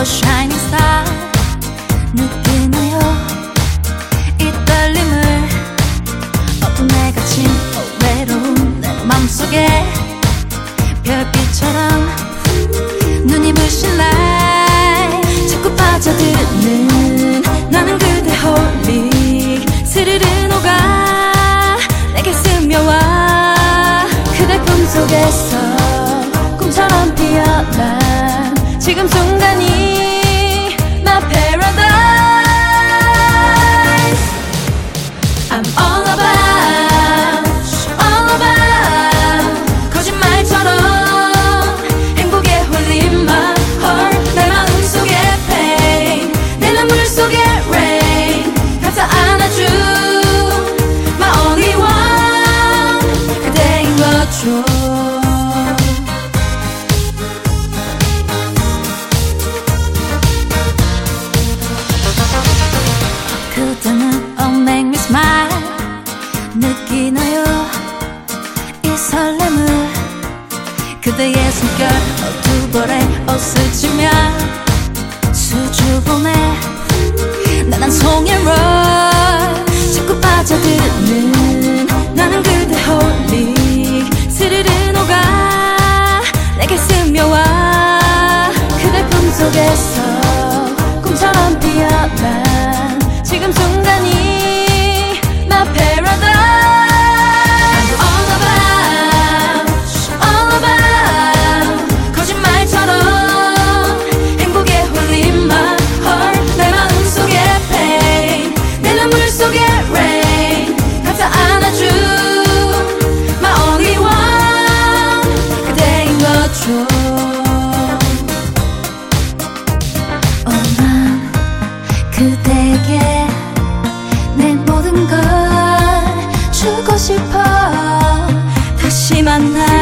더 느끼나요? 이 떨림을 어둠에 갇힌 외로운 내 맘속에 별빛처럼 눈이 부신 날 자꾸 빠져드는 나는 그대 홀릭 스르르 녹아 내게 스며와 그대 꿈속에서 지금 순간이 my paradise I'm all about all about 거짓말처럼 행복에 홀린 my heart 내 마음속에 pain 내 눈물 속에 rain 감싸 안아준 my only one 그대인 거죠 그대의 숨결 두 벌에 옷을 치며 수줍어내. 난한 송이로 자꾸 빠져드는 나는 그대 홀리 스르르 녹아. 내게 스며와 그대 품속에서 그대에게 내 모든 걸 주고 싶어. 다시 만날 세상 끝에 그대와 나